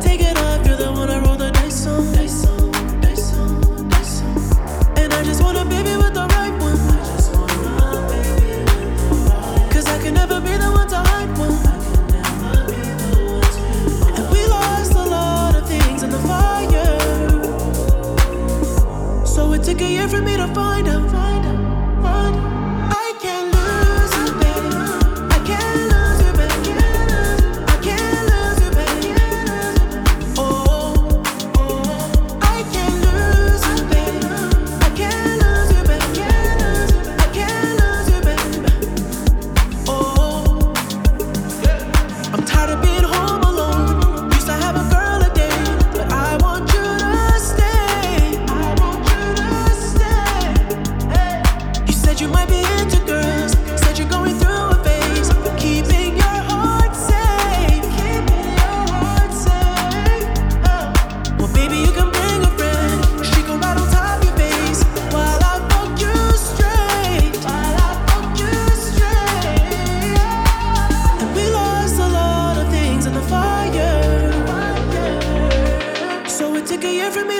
take it off, you're the one I roll the dice on. Dice on, dice on, dice on. And I just want a baby with the right one. Cause I can never be the one to hide one. And we lost a lot of things in the fire. So it took a year for me to find out, find out, find out. Take a from me.